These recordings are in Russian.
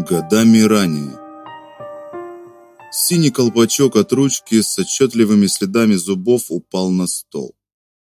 годами ранее. Синий колпачок от ручки с отчетливыми следами зубов упал на стол.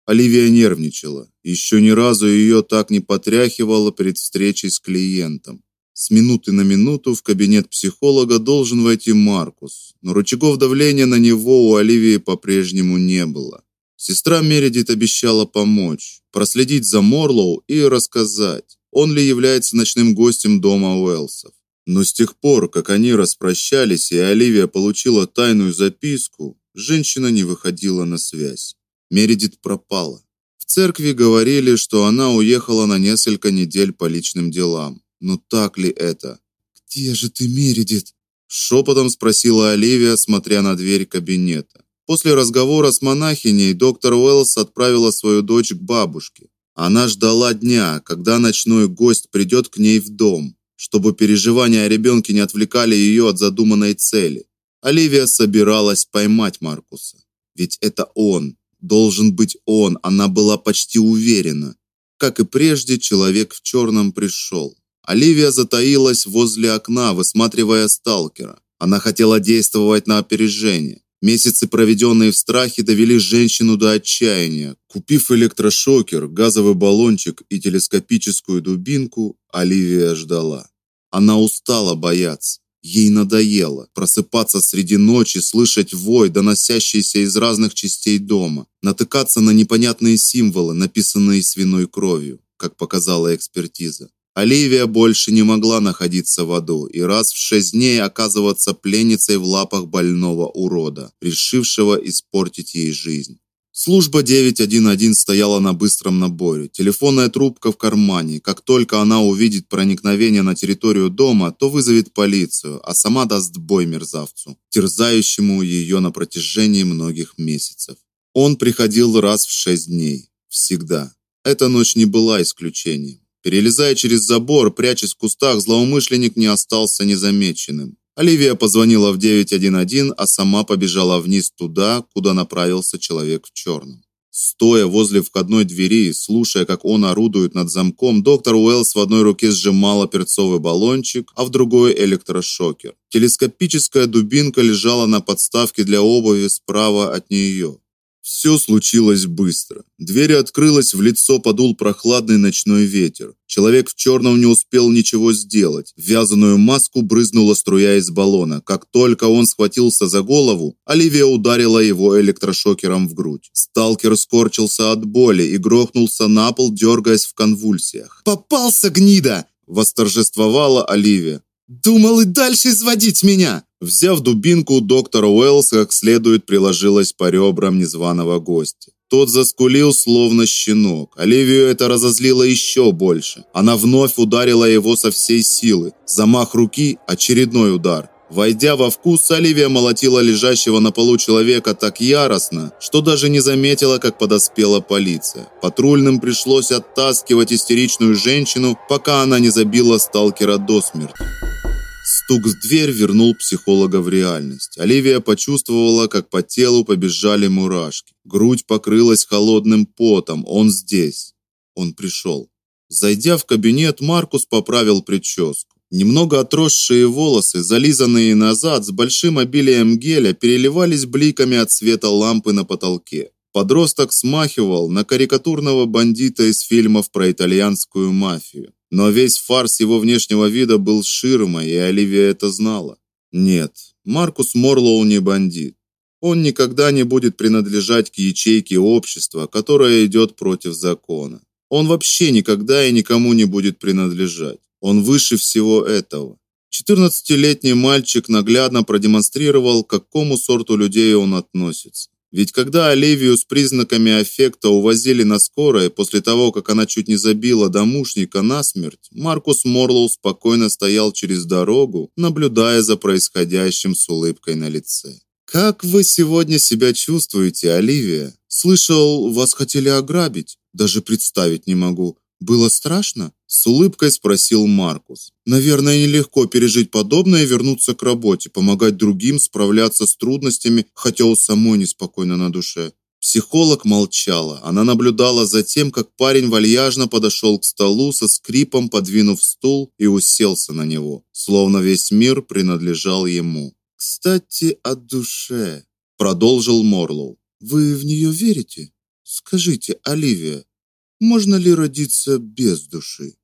Оливия нервничала. Еще ни разу ее так не потряхивало перед встречей с клиентом. С минуты на минуту в кабинет психолога должен войти Маркус, но рычагов давления на него у Оливии по-прежнему не было. Сестра Мередит обещала помочь, проследить за Морлоу и рассказать, он ли является ночным гостем дома Уэлсов. Но с тех пор, как они распрощались и Оливия получила тайную записку, женщина не выходила на связь. Мередит пропала. В церкви говорили, что она уехала на несколько недель по личным делам. Но так ли это? Где же ты, Мередит? шепотом спросила Оливия, смотря на дверь кабинета. После разговора с монахиней доктор Уэллс отправила свою дочь к бабушке. Она ждала дня, когда ночной гость придет к ней в дом чтобы переживания о ребенке не отвлекали ее от задуманной цели. Оливия собиралась поймать Маркуса, ведь это он, должен быть он, она была почти уверена. Как и прежде, человек в черном пришел. Оливия затаилась возле окна, высматривая сталкера. Она хотела действовать на опережение. Месяцы, проведенные в страхе, довели женщину до отчаяния. Купив электрошокер, газовый баллончик и телескопическую дубинку, Оливия ждала. Она устала бояться. Ей надоело просыпаться среди ночи, слышать вой, доносящийся из разных частей дома, натыкаться на непонятные символы, написанные свиной кровью, как показала экспертиза. Оливия больше не могла находиться в аду и раз в шесть дней оказываться пленницей в лапах больного урода, решившего испортить ей жизнь. Служба 911 стояла на быстром наборе. Телефонная трубка в кармане. Как только она увидит проникновение на территорию дома, то вызовет полицию, а сама даст бой мерзавцу, терзающему ее на протяжении многих месяцев. Он приходил раз в шесть дней, всегда. Эта ночь не была исключением. Перелезая через забор, прячась в кустах, злоумышленник не остался незамеченным. Оливия позвонила в 911, а сама побежала вниз туда, куда направился человек в черном. Стоя возле входной двери, слушая, как он орудует над замком, доктор Уэллс в одной руке сжимал перцовый баллончик, а в другой электрошокер. Телескопическая дубинка лежала на подставке для обуви справа от нее. Все случилось быстро. Дверь открылась, в лицо подул прохладный ночной ветер. Человек в черном не успел ничего сделать. В вязаную маску брызнула струя из баллона. Как только он схватился за голову, Оливия ударила его электрошокером в грудь. Сталкер скорчился от боли и грохнулся на пол, дергаясь в конвульсиях. "Попался, гнида!" восторжествовала Оливия. Думал и дальше изводить меня. Взяв дубинку, доктор Уэллс как следует приложилась по ребрам незваного гостя. Тот заскулил словно щенок. Оливию это разозлило еще больше. Она вновь ударила его со всей силы. Замах руки, очередной удар. Войдя во вкус, Оливия молотила лежащего на полу человека так яростно, что даже не заметила, как подоспела полиция. Патрульным пришлось оттаскивать истеричную женщину, пока она не забила сталкера до смерти. Стук в дверь вернул психолога в реальность. Оливия почувствовала, как по телу побежали мурашки. Грудь покрылась холодным потом. Он здесь. Он пришел. Зайдя в кабинет, Маркус поправил прическу. Немного отросшие волосы, зализанные назад с большим обилием геля, переливались бликами от света лампы на потолке. Подросток смахивал на карикатурного бандита из фильмов про итальянскую мафию. Но весь фарс его внешнего вида был ширмой, и Оливия это знала. Нет, Маркус Морлоу не бандит. Он никогда не будет принадлежать к ячейке общества, которая идет против закона. Он вообще никогда и никому не будет принадлежать. Он выше всего этого. 14-летний мальчик наглядно продемонстрировал, к какому сорту людей он относится. Ведь когда Оливию с признаками аффекта увозили на скорой после того, как она чуть не забила домушника насмерть, Маркус Морлоу спокойно стоял через дорогу, наблюдая за происходящим с улыбкой на лице. Как вы сегодня себя чувствуете, Оливия? Слышал, вас хотели ограбить. Даже представить не могу. Было страшно? с улыбкой спросил Маркус. Наверное, нелегко пережить подобное и вернуться к работе, помогать другим справляться с трудностями, хотя у самой неспокойно на душе. Психолог молчала. Она наблюдала за тем, как парень вальяжно подошел к столу со скрипом, подвинув стул и уселся на него, словно весь мир принадлежал ему. Кстати, о душе, продолжил Морлоу. Вы в нее верите? Скажите, Оливия, можно ли родиться без души?